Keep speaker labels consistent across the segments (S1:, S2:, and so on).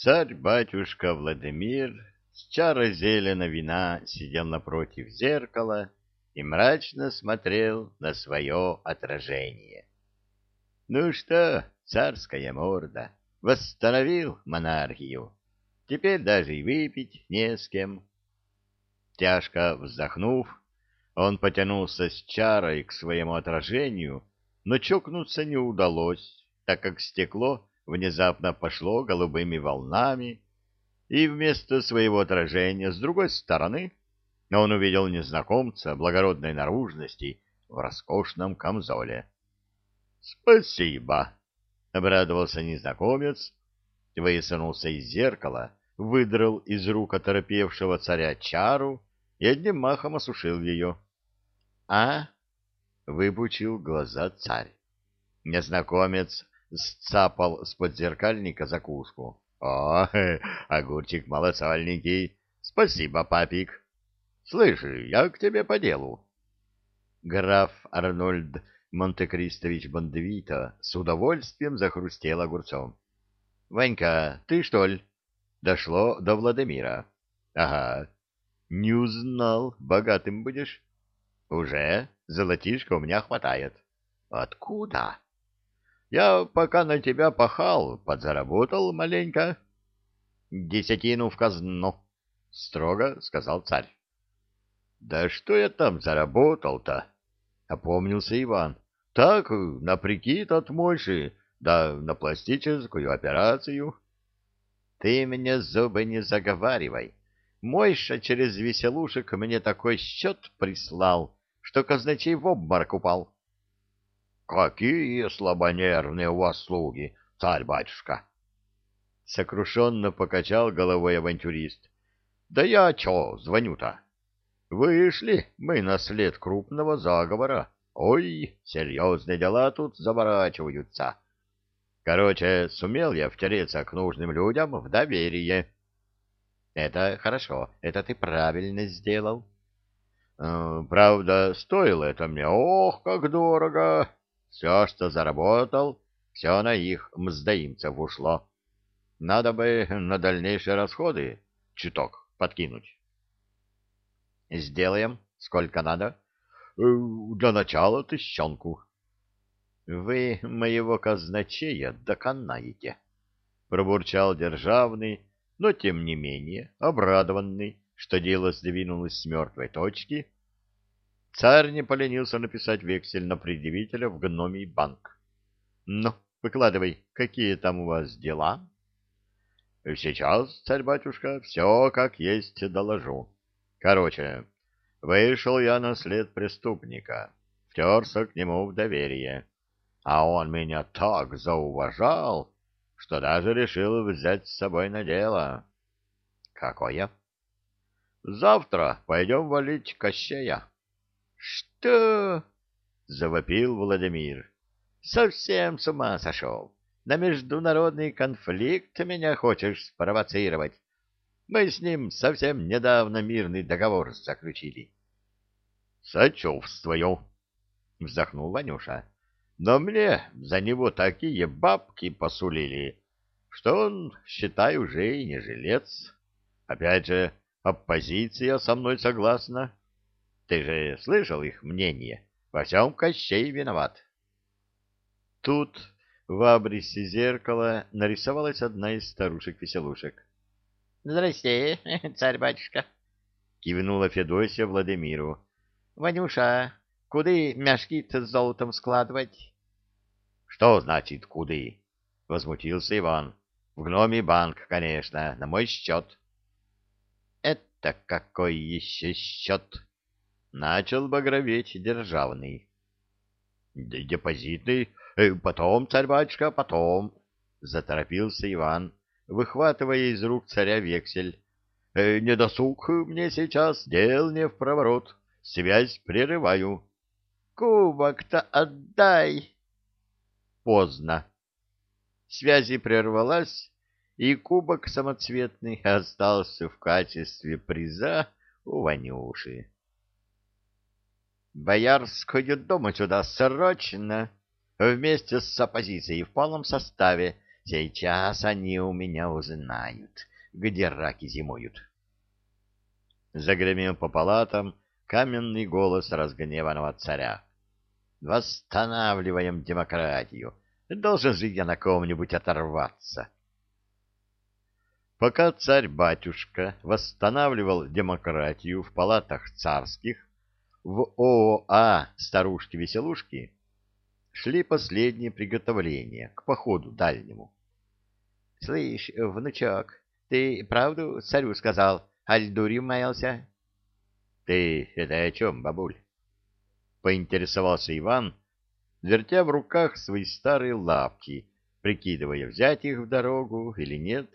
S1: Царь-батюшка Владимир с чарой зелена вина сидел напротив зеркала и мрачно смотрел на свое отражение. Ну что, царская морда, восстановил монархию. Теперь даже и выпить не с кем. Тяжко вздохнув, он потянулся с чарой к своему отражению, но чокнуться не удалось, так как стекло внезапно пошло голубыми волнами, и вместо своего отражения с другой стороны он увидел незнакомца благородной наружности в роскошном камзоле. — Спасибо! — обрадовался незнакомец, высунулся из зеркала, выдрал из рук оторопевшего царя чару и одним махом осушил ее. — А? — выпучил глаза царь. Незнакомец сцапал с подзеркальника закуску. — О, огурчик малосольненький. Спасибо, папик. Слышь, я к тебе по делу. Граф Арнольд Монте-Кристович Бондевито с удовольствием захрустел огурцом. — Ванька, ты что ли? Дошло до Владимира. — Ага. — Не узнал. Богатым будешь? — Уже. Золотишко у меня хватает. — Откуда? Я пока на тебя пахал, подзаработал маленько. — Десятину в казну, — строго сказал царь. — Да что я там заработал-то? — опомнился Иван. — Так, на прикид от Мойши, да на пластическую операцию. — Ты мне зубы не заговаривай. Мойша через веселушек мне такой счет прислал, что казначей в обморок упал. — Какие слабонервные у вас слуги, царь-батюшка! Сокрушенно покачал головой авантюрист. Да я чё звоню-то? Вышли мы на след крупного заговора. Ой, серьезные дела тут заворачиваются. Короче, сумел я втереться к нужным людям в доверие. Это хорошо, это ты правильно сделал. Э, правда, стоило это мне, ох, как дорого. Все, что заработал, все на их мздоимцев ушло. Надо бы на дальнейшие расходы чуток подкинуть. Сделаем. Сколько надо? Э, для начала тысячонку. Вы моего казначея доконаете, пробурчал державный, но тем не менее обрадованный, что дело сдвинулось с мертвой точки Царь не поленился написать вексель на предъявителя в гномий банк. — Ну, выкладывай, какие там у вас дела? — Сейчас, царь-батюшка, все как есть доложу. Короче, вышел я на след преступника, втерся к нему в доверие, а он меня так зауважал, что даже решил взять с собой на дело. — Какое? — Завтра пойдем валить Кощея. «Что?» — завопил Владимир. «Совсем с ума сошел. На международный конфликт меня хочешь спровоцировать. Мы с ним совсем недавно мирный договор заключили». «Сочувствую», — вздохнул Ванюша. «Но мне за него такие бабки посулили, что он, считай, уже и не жилец. Опять же, оппозиция со мной согласна». Ты же слышал их мнение? Во всем Кощей виноват. Тут в абрисе зеркала нарисовалась одна из старушек-веселушек. — Здрасте, царь-батюшка! — кивнула Федосия Владимиру. — Ванюша, куды мяшки-то с золотом складывать? — Что значит «куды»? — возмутился Иван. — В гноме банк, конечно, на мой счет. — Это какой еще счет? Начал багроветь державный. — Депозитный, э, потом, царь-батюшка, потом, — заторопился Иван, выхватывая из рук царя вексель. «Э, — Не досуг мне сейчас, дел не в проворот, связь прерываю. — Кубок-то отдай! Поздно. Связи прервалась, и кубок самоцветный остался в качестве приза у Ванюши. Боярскую думу сюда срочно, вместе с оппозицией в полном составе, Сейчас они у меня узнают, где раки зимуют. Загремел по палатам каменный голос разгневанного царя. Восстанавливаем демократию. Должен же я на ком-нибудь оторваться. Пока царь-батюшка восстанавливал демократию в палатах царских, в ООА «Старушки-веселушки» шли последние приготовления к походу дальнему. — Слышь, внучок, ты правду царю сказал, аль дурью маялся? — Ты это о чем, бабуль? — поинтересовался Иван, вертя в руках свои старые лапки, прикидывая, взять их в дорогу или нет.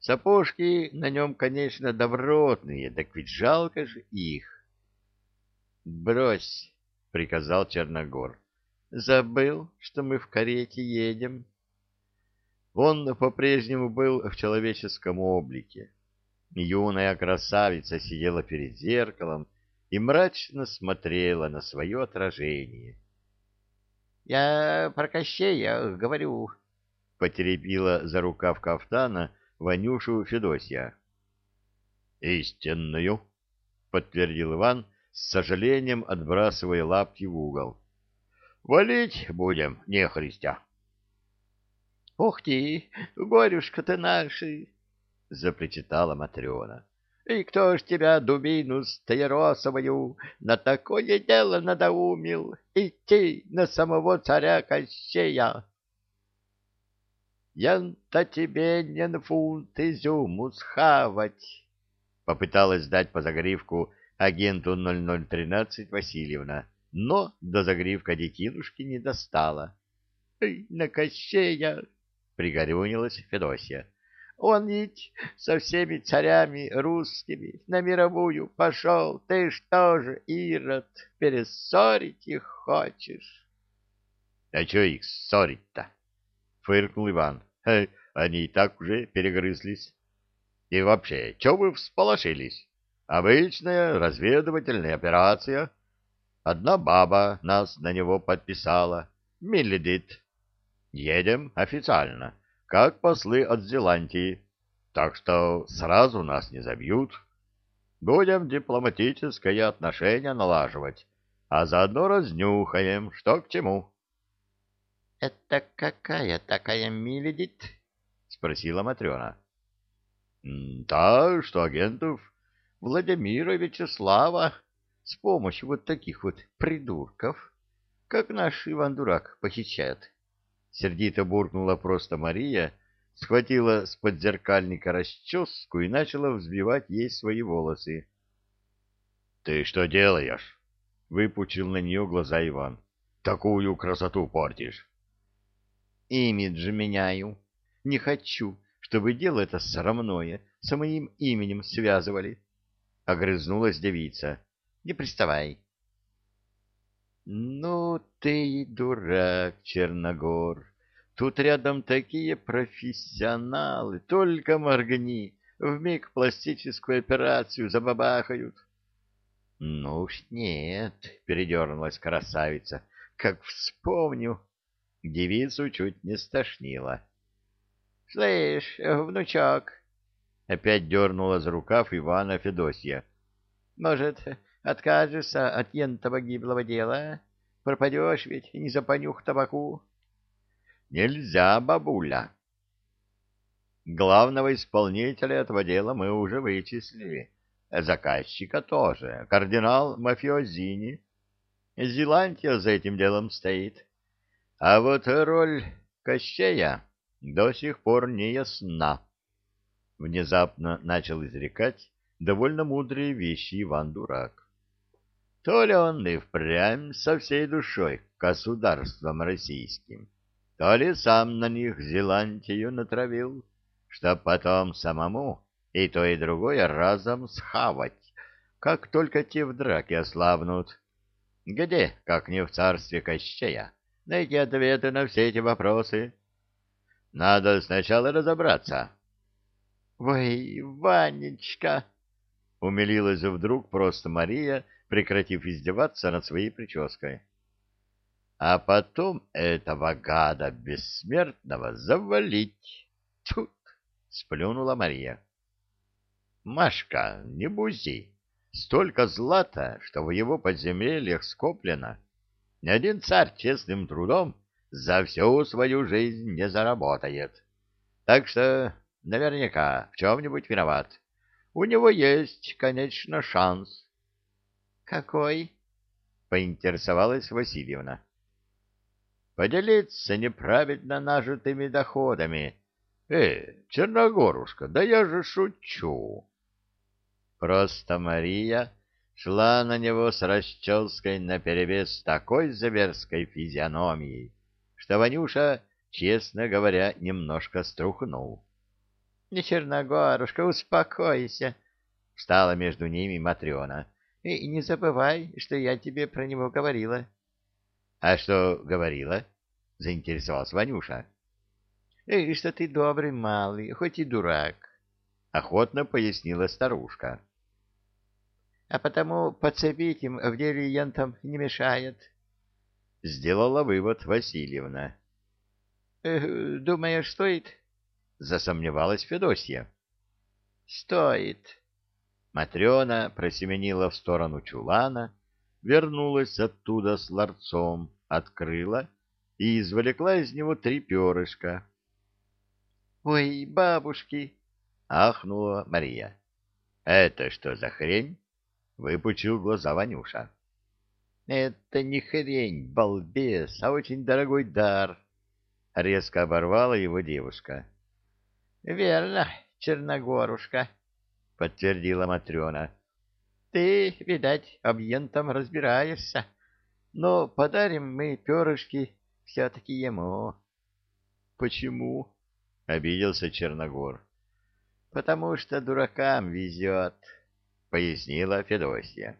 S1: Сапожки на нем, конечно, добротные, так ведь жалко же их. — Брось, — приказал Черногор. — Забыл, что мы в карете едем. Он по-прежнему был в человеческом облике. Юная красавица сидела перед зеркалом и мрачно смотрела на свое отражение. — Я про Кощея говорю, — потеребила за рукав кафтана Ванюшу Федосья. — Истинную, — подтвердил Иван, с сожалением отбрасывая лапки в угол. — Валить будем, не христя. — Ух ты, горюшка-то наши! — запричитала Матрена. — И кто ж тебя, дубину стаеросовую, на такое дело надоумил идти на самого царя Кощея? Я-то тебе не на фунт изюму схавать, — попыталась дать по загривку агенту 0013 Васильевна, но до загривка детинушки не достала. — на Кощея! — пригорюнилась Федосия. — Он ведь со всеми царями русскими на мировую пошел. Ты что же, Ирод, перессорить их хочешь? — А что их ссорить-то? — фыркнул Иван. — Они и так уже перегрызлись. И вообще, чего вы всполошились? Обычная разведывательная операция. Одна баба нас на него подписала. Миллидит. Едем официально, как послы от Зеландии. Так что сразу нас не забьют. Будем дипломатическое отношение налаживать, а заодно разнюхаем, что к чему. — Это какая такая Миледит? — спросила Матрена. — Та, что агентов Владимира Вячеслава с помощью вот таких вот придурков, как наш Иван-дурак, похищает. Сердито буркнула просто Мария, схватила с подзеркальника расческу и начала взбивать ей свои волосы. — Ты что делаешь? — выпучил на нее глаза Иван. — Такую красоту портишь имидж меняю. Не хочу, чтобы дело это срамное с моим именем связывали. Огрызнулась девица. Не приставай. Ну ты дурак, Черногор. Тут рядом такие профессионалы. Только моргни, вмиг пластическую операцию забабахают. Ну уж нет, передернулась красавица. Как вспомню, Девицу чуть не стошнило. — Слышь, внучок! — опять дернула за рукав Ивана Федосья. — Может, откажешься от ентого гиблого дела? Пропадешь ведь не за понюх табаку. — Нельзя, бабуля. Главного исполнителя этого дела мы уже вычислили. Заказчика тоже. Кардинал Мафиозини. Зеландия за этим делом стоит. — а вот роль Кощея до сих пор не ясна. Внезапно начал изрекать довольно мудрые вещи Иван-дурак. То ли он и впрямь со всей душой к государствам российским, то ли сам на них Зеландию натравил, чтоб потом самому и то, и другое разом схавать, как только те в драке ослабнут. Где, как не в царстве Кощея? найти ответы на все эти вопросы. Надо сначала разобраться. — Ой, Ванечка! — умилилась вдруг просто Мария, прекратив издеваться над своей прической. а потом этого гада бессмертного завалить. Тут сплюнула Мария. Машка, не бузи. Столько злата, что в его подземельях скоплено. Ни один царь честным трудом за всю свою жизнь не заработает. Так что наверняка в чем-нибудь виноват. У него есть, конечно, шанс. — Какой? — поинтересовалась Васильевна. — Поделиться неправильно нажитыми доходами. Э, Черногорушка, да я же шучу. Просто Мария шла на него с расческой наперевес такой зверской физиономией, что Ванюша, честно говоря, немножко струхнул. — Не Черногорушка, успокойся, — встала между ними Матрена. — И не забывай, что я тебе про него говорила. — А что говорила? — заинтересовался Ванюша. — И что ты добрый малый, хоть и дурак, — охотно пояснила старушка а потому подцепить им в деле не мешает. Сделала вывод Васильевна. «Э, — Думаешь, стоит? — засомневалась Федосья. — Стоит. Матрена просеменила в сторону чулана, вернулась оттуда с ларцом, открыла и извлекла из него три перышка. — Ой, бабушки! — ахнула Мария. — Это что за хрень? Выпучил глаза Ванюша. «Это не хрень, балбес, а очень дорогой дар!» Резко оборвала его девушка. «Верно, Черногорушка», — подтвердила Матрена. «Ты, видать, объентом разбираешься, но подарим мы перышки все-таки ему». «Почему?» — обиделся Черногор. «Потому что дуракам везет». — пояснила Федосья.